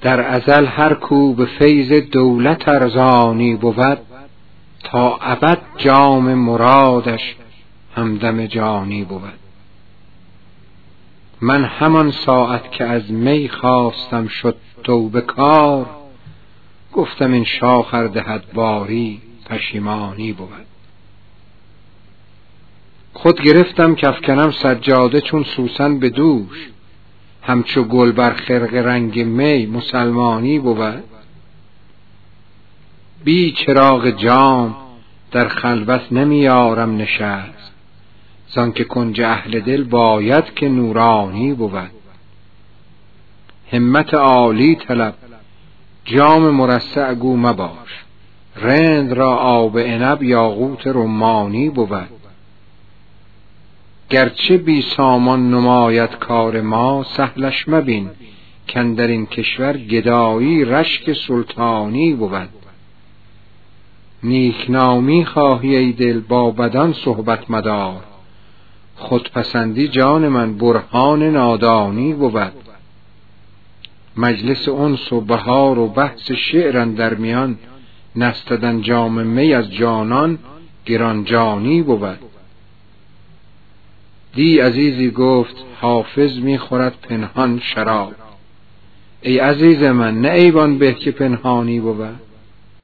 در ازل هر کو به فیض دولت ارزانی بود تا ابد جام مرادش همدم جانی بود. من همان ساعت که از می خواستم شد توبه کار گفتم این شاخر دهد باری پشیمانی بود. خود گرفتم کفکنم سجاده چون سوسن به دوش همچو گل بر خرق رنگ می مسلمانی بود. بی چراغ جام در خلوت نمیارم نشست. که کنج اهل دل باید که نورانی بود. همت عالی طلب جام مرصع گو مباش. رند را آب عنب یاقوت رمانی بود. گرچه بی سامان نماید کار ما سهلش مبین. کن در این کشور گدایی رشک سلطانی بود. نیکنامی خواهی ای دل با بدان صحبت مدار. خودپسندی جان من برهان نادانی بود. مجلس انس و بهار و بحث شعرن در میان نستدن جام می از جانان گرانجانی بود. دی عزیزی گفت حافظ می‌خورد پنهان شراب. ای عزیز من نه ایوان به که پنهانی بود.